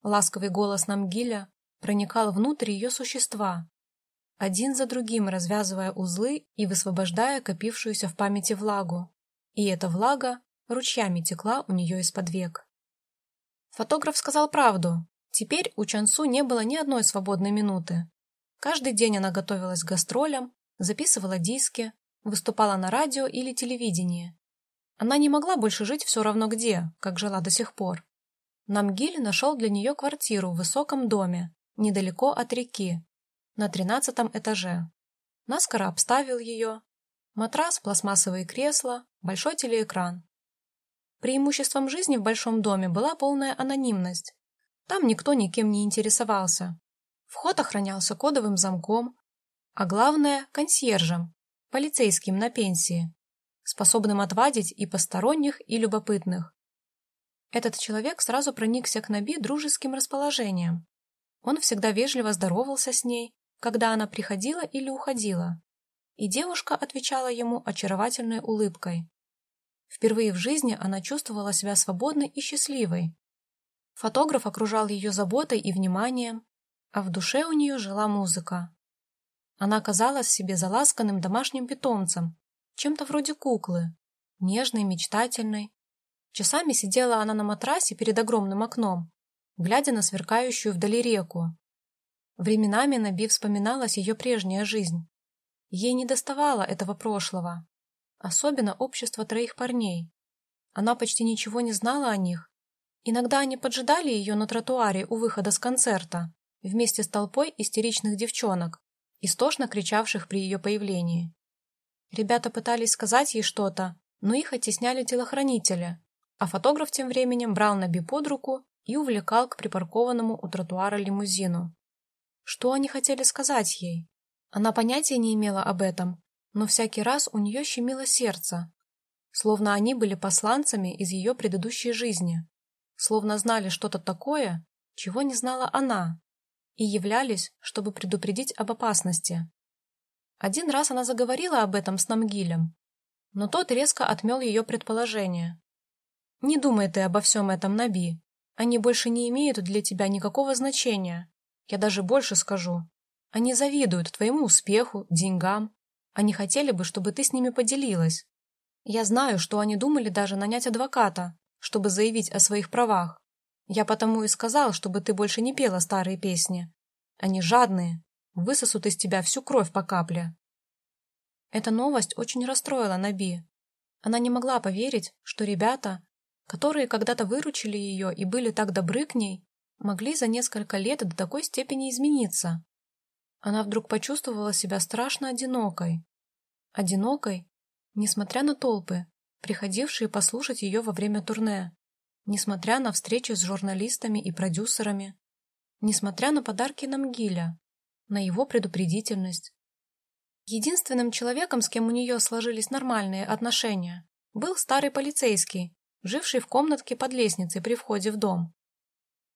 Ласковый голос Намгиля проникал внутрь ее существа, один за другим развязывая узлы и высвобождая копившуюся в памяти влагу. И эта влага ручьями текла у нее из-под век. Фотограф сказал правду. Теперь у Чансу не было ни одной свободной минуты. Каждый день она готовилась к гастролям, записывала диски, выступала на радио или телевидении. Она не могла больше жить все равно где, как жила до сих пор. Намгиль нашел для нее квартиру в высоком доме, недалеко от реки, на тринадцатом этаже. Наскоро обставил ее. Матрас, пластмассовые кресла, большой телеэкран. Преимуществом жизни в большом доме была полная анонимность. Там никто никем не интересовался. Вход охранялся кодовым замком, а главное – консьержем, полицейским на пенсии, способным отвадить и посторонних, и любопытных. Этот человек сразу проникся к Наби дружеским расположением. Он всегда вежливо здоровался с ней, когда она приходила или уходила, и девушка отвечала ему очаровательной улыбкой. Впервые в жизни она чувствовала себя свободной и счастливой. Фотограф окружал ее заботой и вниманием, а в душе у нее жила музыка. Она казалась себе заласканным домашним питомцем, чем-то вроде куклы, нежной, мечтательной. Часами сидела она на матрасе перед огромным окном, глядя на сверкающую вдали реку, Временами Наби вспоминалась ее прежняя жизнь. Ей не доставало этого прошлого, особенно общества троих парней. Она почти ничего не знала о них. Иногда они поджидали ее на тротуаре у выхода с концерта, вместе с толпой истеричных девчонок, истошно кричавших при ее появлении. Ребята пытались сказать ей что-то, но их оттесняли телохранители, а фотограф тем временем брал Наби под руку и увлекал к припаркованному у тротуара лимузину. Что они хотели сказать ей? Она понятия не имела об этом, но всякий раз у нее щемило сердце, словно они были посланцами из ее предыдущей жизни, словно знали что-то такое, чего не знала она, и являлись, чтобы предупредить об опасности. Один раз она заговорила об этом с Намгилем, но тот резко отмел ее предположение. «Не думай ты обо всем этом, Наби. Они больше не имеют для тебя никакого значения. Я даже больше скажу. Они завидуют твоему успеху, деньгам. Они хотели бы, чтобы ты с ними поделилась. Я знаю, что они думали даже нанять адвоката, чтобы заявить о своих правах. Я потому и сказал, чтобы ты больше не пела старые песни. Они жадные, высосут из тебя всю кровь по капле. Эта новость очень расстроила Наби. Она не могла поверить, что ребята, которые когда-то выручили ее и были так добры к ней, могли за несколько лет до такой степени измениться. Она вдруг почувствовала себя страшно одинокой. Одинокой, несмотря на толпы, приходившие послушать ее во время турне, несмотря на встречи с журналистами и продюсерами, несмотря на подарки Намгиля, на его предупредительность. Единственным человеком, с кем у нее сложились нормальные отношения, был старый полицейский, живший в комнатке под лестницей при входе в дом.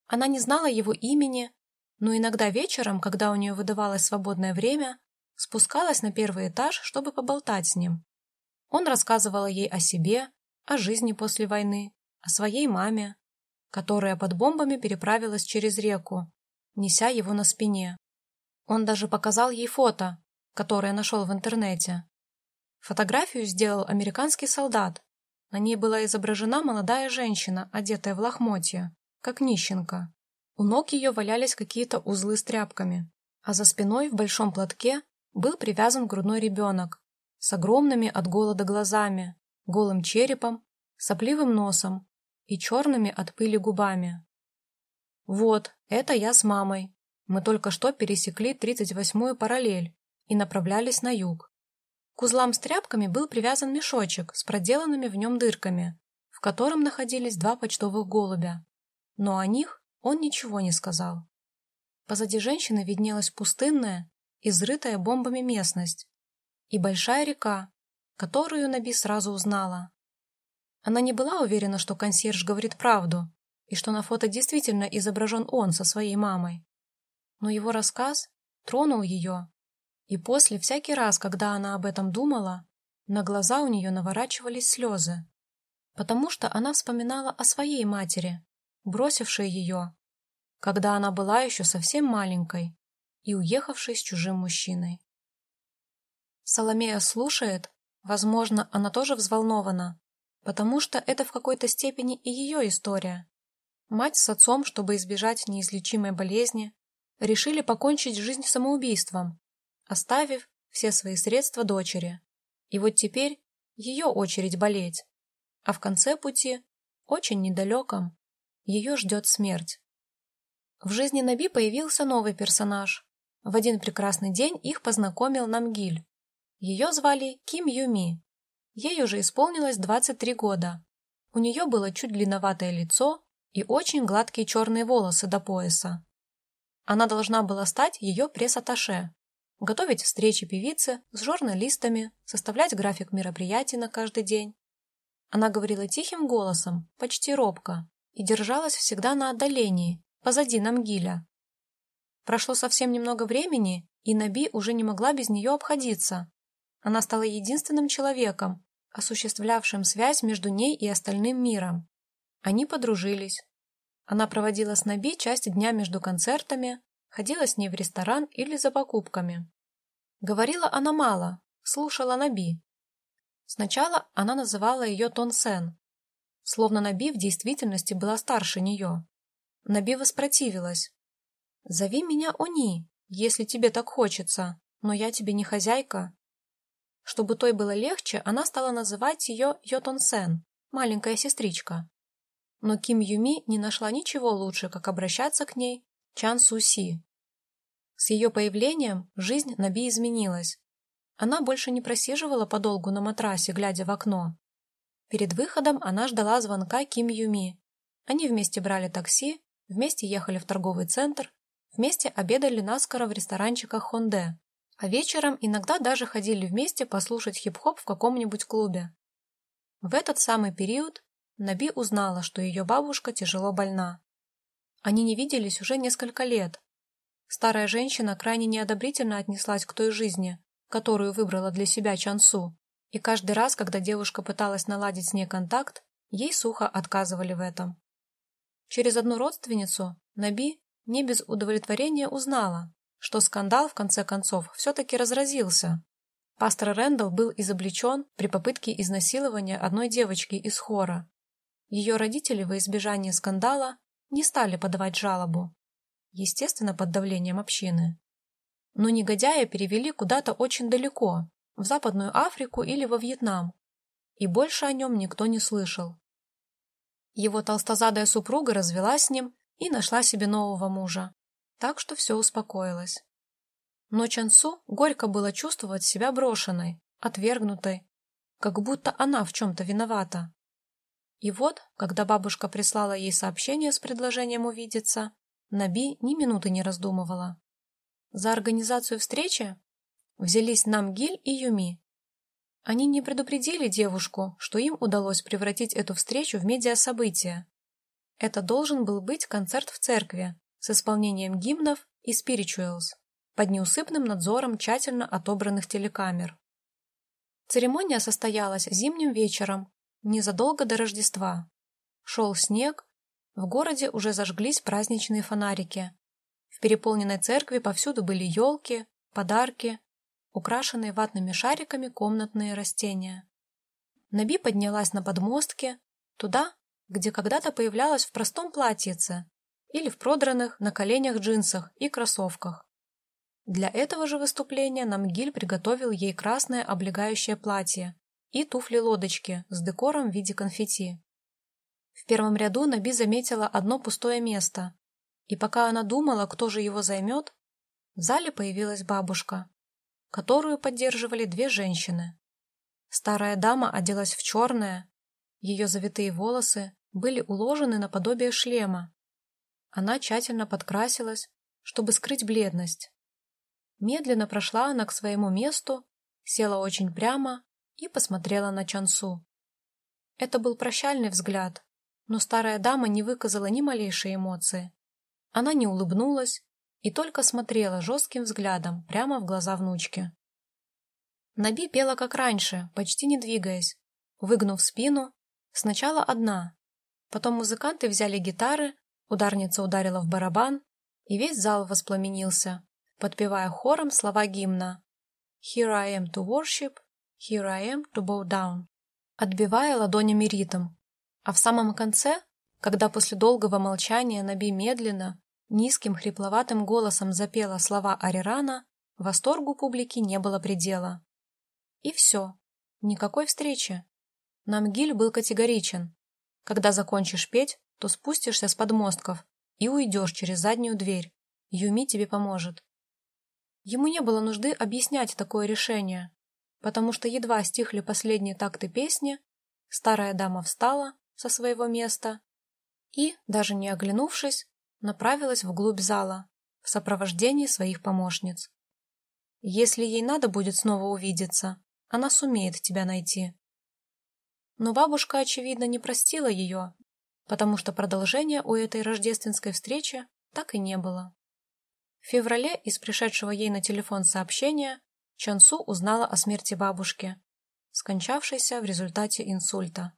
Она не знала его имени, но иногда вечером, когда у нее выдавалось свободное время, спускалась на первый этаж, чтобы поболтать с ним. Он рассказывал ей о себе, о жизни после войны, о своей маме, которая под бомбами переправилась через реку, неся его на спине. Он даже показал ей фото, которое нашел в интернете. Фотографию сделал американский солдат, на ней была изображена молодая женщина, одетая в лохмотья, как нищенка. У ног ее валялись какие-то узлы с тряпками, а за спиной в большом платке был привязан грудной ребенок с огромными от голода глазами, голым черепом, сопливым носом и черными от пыли губами. «Вот, это я с мамой. Мы только что пересекли 38-ю параллель и направлялись на юг. К узлам с тряпками был привязан мешочек с проделанными в нем дырками, в котором находились два почтовых голубя. Но о них он ничего не сказал. Позади женщины виднелась пустынная, изрытая бомбами местность и большая река, которую Наби сразу узнала. Она не была уверена, что консьерж говорит правду и что на фото действительно изображен он со своей мамой. Но его рассказ тронул ее и после, всякий раз, когда она об этом думала, на глаза у нее наворачивались слезы, потому что она вспоминала о своей матери, бросившей ее, когда она была еще совсем маленькой и уехавшей с чужим мужчиной. Соломея слушает, возможно, она тоже взволнована, потому что это в какой-то степени и ее история. Мать с отцом, чтобы избежать неизлечимой болезни, решили покончить жизнь самоубийством, оставив все свои средства дочери. И вот теперь ее очередь болеть. А в конце пути, очень недалеком, ее ждет смерть. В жизни Наби появился новый персонаж. В один прекрасный день их познакомил Намгиль. Ее звали Ким Юми. Ей уже исполнилось 23 года. У нее было чуть длинноватое лицо и очень гладкие черные волосы до пояса. Она должна была стать ее пресс-атташе, готовить встречи певицы с журналистами, составлять график мероприятий на каждый день. Она говорила тихим голосом, почти робко, и держалась всегда на отдалении, позади Намгиля. Прошло совсем немного времени, и Наби уже не могла без нее обходиться. Она стала единственным человеком, осуществлявшим связь между ней и остальным миром. Они подружились. Она проводила с Наби часть дня между концертами, ходила с ней в ресторан или за покупками. Говорила она мало, слушала Наби. Сначала она называла ее Тонсен, словно Наби в действительности была старше нее. Наби воспротивилась. «Зови меня Они, если тебе так хочется, но я тебе не хозяйка». Чтобы той было легче, она стала называть ее Йотонсен, маленькая сестричка. Но Ким Юми не нашла ничего лучше, как обращаться к ней Чан Суси. С ее появлением жизнь Наби изменилась. Она больше не просиживала подолгу на матрасе, глядя в окно. Перед выходом она ждала звонка Ким Юми. Они вместе брали такси, вместе ехали в торговый центр, вместе обедали наскоро в ресторанчиках Хонде, а вечером иногда даже ходили вместе послушать хип-хоп в каком-нибудь клубе. В этот самый период Наби узнала, что ее бабушка тяжело больна. Они не виделись уже несколько лет. Старая женщина крайне неодобрительно отнеслась к той жизни, которую выбрала для себя Чансу, и каждый раз, когда девушка пыталась наладить с ней контакт, ей сухо отказывали в этом. Через одну родственницу Наби не без удовлетворения узнала, что скандал в конце концов все-таки разразился. Пастор Рэндалл был изобличен при попытке изнасилования одной девочки из хора. Ее родители во избежание скандала не стали подавать жалобу, естественно, под давлением общины. Но негодяя перевели куда-то очень далеко, в Западную Африку или во Вьетнам, и больше о нем никто не слышал. Его толстозадая супруга развелась с ним и нашла себе нового мужа, так что все успокоилось. Но Чансу горько было чувствовать себя брошенной, отвергнутой, как будто она в чем-то виновата. И вот, когда бабушка прислала ей сообщение с предложением увидеться, Наби ни минуты не раздумывала. За организацию встречи взялись Намгиль и Юми. Они не предупредили девушку, что им удалось превратить эту встречу в медиасобытие. Это должен был быть концерт в церкви с исполнением гимнов и спиричуэлс под неусыпным надзором тщательно отобранных телекамер. Церемония состоялась зимним вечером, незадолго до Рождества. Шел снег, в городе уже зажглись праздничные фонарики. В переполненной церкви повсюду были елки, подарки, украшенные ватными шариками комнатные растения. Наби поднялась на подмостке, туда, где когда-то появлялась в простом платьице или в продранных на коленях джинсах и кроссовках. Для этого же выступления Намгиль приготовил ей красное облегающее платье и туфли-лодочки с декором в виде конфетти. В первом ряду Наби заметила одно пустое место, и пока она думала, кто же его займет, в зале появилась бабушка, которую поддерживали две женщины. Старая дама оделась в черное, ее завитые волосы были уложены наподобие шлема. Она тщательно подкрасилась, чтобы скрыть бледность. Медленно прошла она к своему месту, села очень прямо и посмотрела на Чансу. Это был прощальный взгляд, но старая дама не выказала ни малейшей эмоции. Она не улыбнулась и только смотрела жестким взглядом прямо в глаза внучки. Наби пела как раньше, почти не двигаясь, выгнув спину, сначала одна. Потом музыканты взяли гитары, ударница ударила в барабан, и весь зал воспламенился, подпевая хором слова гимна «Here I am to worship, here I am to bow down», отбивая ладонями ритм. А в самом конце, когда после долгого молчания Наби медленно, низким хрипловатым голосом запела слова Арирана, восторгу публики не было предела. И все. Никакой встречи. Намгиль был категоричен. Когда закончишь петь, то спустишься с подмостков и уйдешь через заднюю дверь. Юми тебе поможет. Ему не было нужды объяснять такое решение, потому что едва стихли последние такты песни, старая дама встала со своего места и, даже не оглянувшись, направилась вглубь зала в сопровождении своих помощниц. Если ей надо будет снова увидеться, она сумеет тебя найти. Но бабушка, очевидно, не простила ее, потому что продолжения у этой рождественской встречи так и не было. В феврале из пришедшего ей на телефон сообщения Чансу узнала о смерти бабушки, скончавшейся в результате инсульта.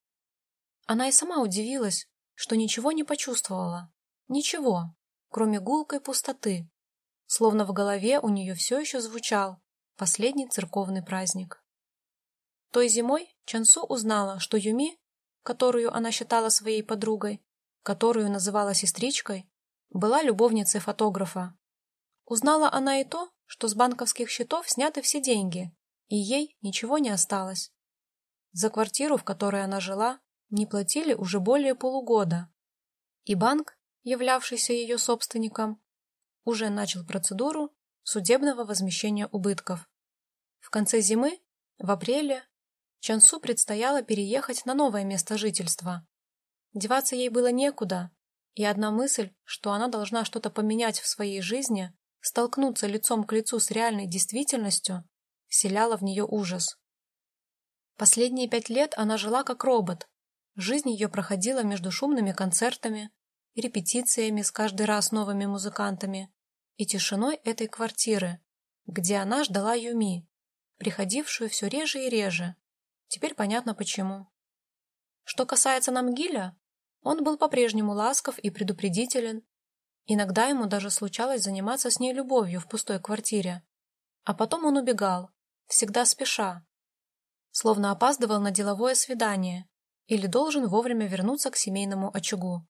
Она и сама удивилась, что ничего не почувствовала. Ничего, кроме гулкой пустоты, словно в голове у нее все еще звучал последний церковный праздник. Той зимой Чансу узнала, что Юми, которую она считала своей подругой, которую называла сестричкой, была любовницей фотографа, Узнала она и то, что с банковских счетов сняты все деньги, и ей ничего не осталось. За квартиру, в которой она жила, не платили уже более полугода, и банк, являвшийся ее собственником, уже начал процедуру судебного возмещения убытков. В конце зимы, в апреле, Чансу предстояло переехать на новое место жительства. Деваться ей было некуда, и одна мысль, что она должна что-то поменять в своей жизни, столкнуться лицом к лицу с реальной действительностью, вселяла в нее ужас. Последние пять лет она жила как робот. Жизнь ее проходила между шумными концертами, репетициями с каждый раз новыми музыкантами и тишиной этой квартиры, где она ждала Юми, приходившую все реже и реже. Теперь понятно почему. Что касается Намгиля, он был по-прежнему ласков и предупредителен. Иногда ему даже случалось заниматься с ней любовью в пустой квартире. А потом он убегал, всегда спеша, словно опаздывал на деловое свидание или должен вовремя вернуться к семейному очагу.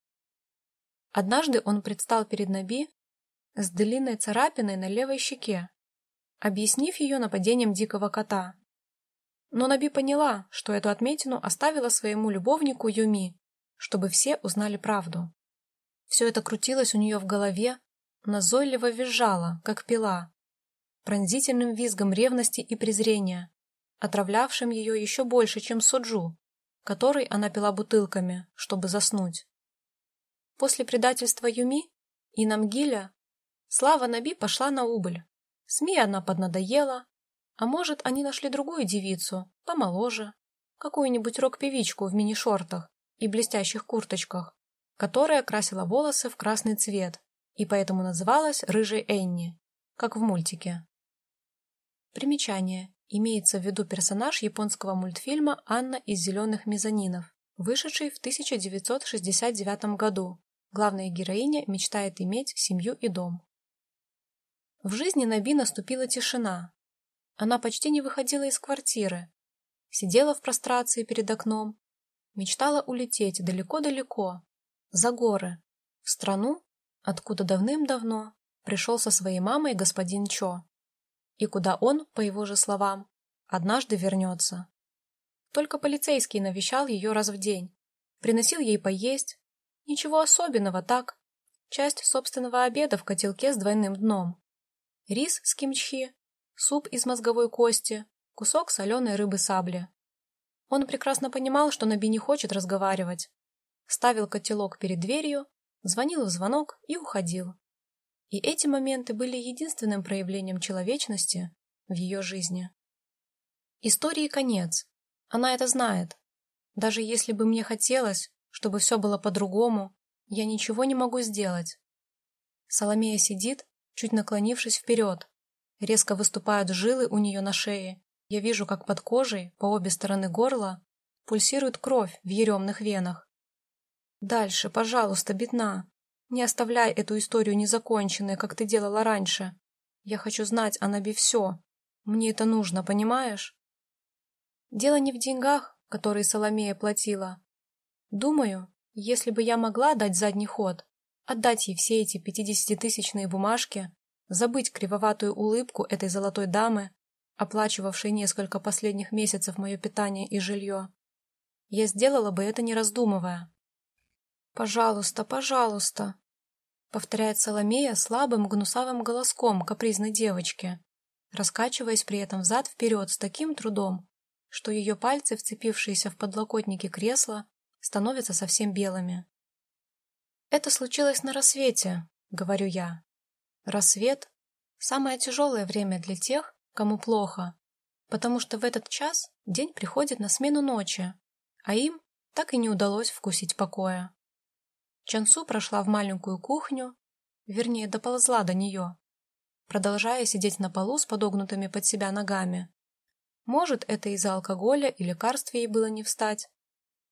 Однажды он предстал перед Наби с длинной царапиной на левой щеке, объяснив ее нападением дикого кота. Но Наби поняла, что эту отметину оставила своему любовнику Юми, чтобы все узнали правду. Все это крутилось у нее в голове, назойливо визжало, как пила, пронзительным визгом ревности и презрения, отравлявшим ее еще больше, чем соджу, который она пила бутылками, чтобы заснуть. После предательства Юми и Намгиля слава Наби пошла на убыль. СМИ она поднадоела, а может, они нашли другую девицу, помоложе, какую-нибудь рок-певичку в мини-шортах, и блестящих курточках, которая красила волосы в красный цвет и поэтому называлась Рыжей Энни, как в мультике. Примечание. Имеется в виду персонаж японского мультфильма «Анна из зеленых мезонинов», вышедший в 1969 году. Главная героиня мечтает иметь семью и дом. В жизни Наби наступила тишина. Она почти не выходила из квартиры, сидела в прострации перед окном. Мечтала улететь далеко-далеко, за горы, в страну, откуда давным-давно пришел со своей мамой господин Чо, и куда он, по его же словам, однажды вернется. Только полицейский навещал ее раз в день, приносил ей поесть, ничего особенного, так, часть собственного обеда в котелке с двойным дном, рис с кимчхи, суп из мозговой кости, кусок соленой рыбы-сабли. Он прекрасно понимал, что Наби не хочет разговаривать. Ставил котелок перед дверью, звонил в звонок и уходил. И эти моменты были единственным проявлением человечности в ее жизни. Истории конец. Она это знает. Даже если бы мне хотелось, чтобы все было по-другому, я ничего не могу сделать. Соломея сидит, чуть наклонившись вперед. Резко выступают жилы у нее на шее, я вижу, как под кожей, по обе стороны горла, пульсирует кровь в еремных венах. Дальше, пожалуйста, бедна. Не оставляй эту историю незаконченной, как ты делала раньше. Я хочу знать о Наби все. Мне это нужно, понимаешь? Дело не в деньгах, которые Соломея платила. Думаю, если бы я могла дать задний ход, отдать ей все эти пятидесятитысячные бумажки, забыть кривоватую улыбку этой золотой дамы, оплачивавшей несколько последних месяцев мое питание и жилье. Я сделала бы это не раздумывая. «Пожалуйста, пожалуйста», — повторяет Соломея слабым гнусавым голоском капризной девочки, раскачиваясь при этом взад-вперед с таким трудом, что ее пальцы, вцепившиеся в подлокотники кресла, становятся совсем белыми. «Это случилось на рассвете», — говорю я. «Рассвет — самое тяжелое время для тех, кому плохо, потому что в этот час день приходит на смену ночи, а им так и не удалось вкусить покоя. Чансу прошла в маленькую кухню, вернее, доползла до нее, продолжая сидеть на полу с подогнутыми под себя ногами. Может, это из-за алкоголя и лекарств ей было не встать,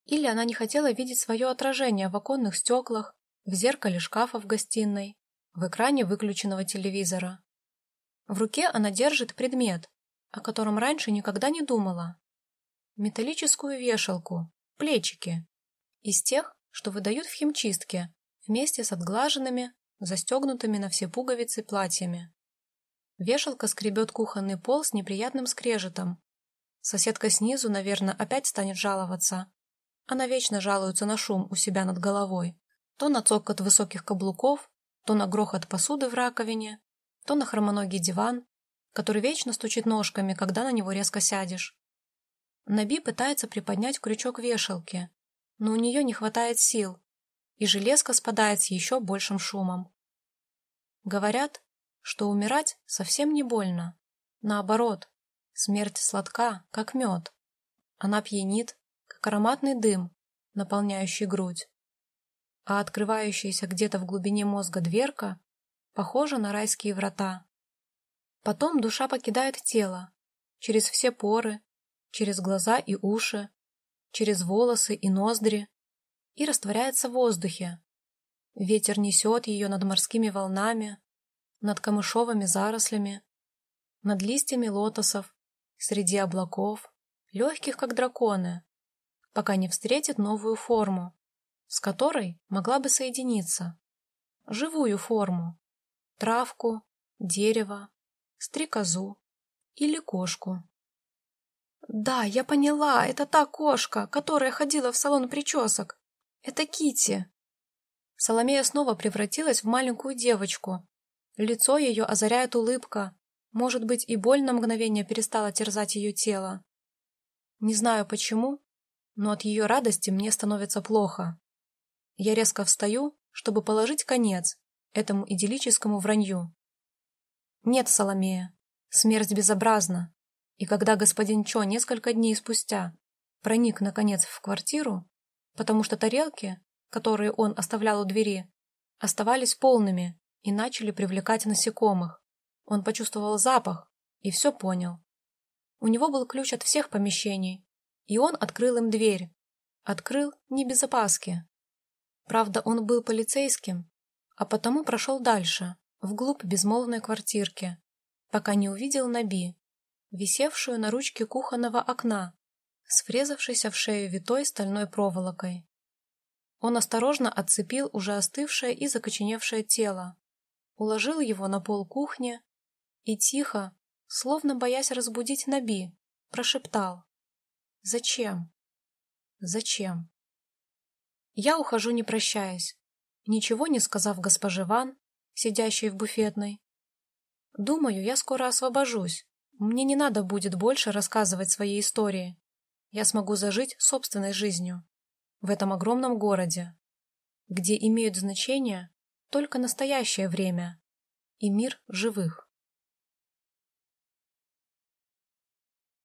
или она не хотела видеть свое отражение в оконных стеклах, в зеркале шкафа в гостиной, в экране выключенного телевизора. В руке она держит предмет, о котором раньше никогда не думала. Металлическую вешалку, плечики, из тех, что выдают в химчистке, вместе с отглаженными, застегнутыми на все пуговицы платьями. Вешалка скребет кухонный пол с неприятным скрежетом. Соседка снизу, наверное, опять станет жаловаться. Она вечно жалуется на шум у себя над головой. То на цокот высоких каблуков, то на грохот посуды в раковине, то на хромоногий диван, который вечно стучит ножками, когда на него резко сядешь. Наби пытается приподнять крючок вешалки, но у нее не хватает сил, и железка спадает с еще большим шумом. Говорят, что умирать совсем не больно. Наоборот, смерть сладка, как мед. Она пьянит, как ароматный дым, наполняющий грудь. А открывающаяся где-то в глубине мозга дверка похожа на райские врата. Потом душа покидает тело, через все поры, через глаза и уши, через волосы и ноздри, и растворяется в воздухе. Ветер несет ее над морскими волнами, над камышовыми зарослями, над листьями лотосов, среди облаков, легких, как драконы, пока не встретит новую форму, с которой могла бы соединиться. Живую форму. Травку, дерево, стрекозу или кошку. Да, я поняла, это та кошка, которая ходила в салон причесок. Это Кити. Соломея снова превратилась в маленькую девочку. Лицо ее озаряет улыбка. Может быть, и боль на мгновение перестала терзать ее тело. Не знаю почему, но от ее радости мне становится плохо. Я резко встаю, чтобы положить конец этому идиллическому вранью. Нет, Соломея, смерть безобразна. И когда господин Чо несколько дней спустя проник, наконец, в квартиру, потому что тарелки, которые он оставлял у двери, оставались полными и начали привлекать насекомых, он почувствовал запах и все понял. У него был ключ от всех помещений, и он открыл им дверь. Открыл не без опаски. Правда, он был полицейским, а потому прошел дальше, вглубь безмолвной квартирки, пока не увидел Наби, висевшую на ручке кухонного окна, с врезавшейся в шею витой стальной проволокой. Он осторожно отцепил уже остывшее и закоченевшее тело, уложил его на пол кухни и тихо, словно боясь разбудить Наби, прошептал. «Зачем? Зачем?» Я ухожу, не прощаясь, ничего не сказав госпоже Ван, сидящей в буфетной. Думаю, я скоро освобожусь. Мне не надо будет больше рассказывать свои истории. Я смогу зажить собственной жизнью в этом огромном городе, где имеют значение только настоящее время и мир живых.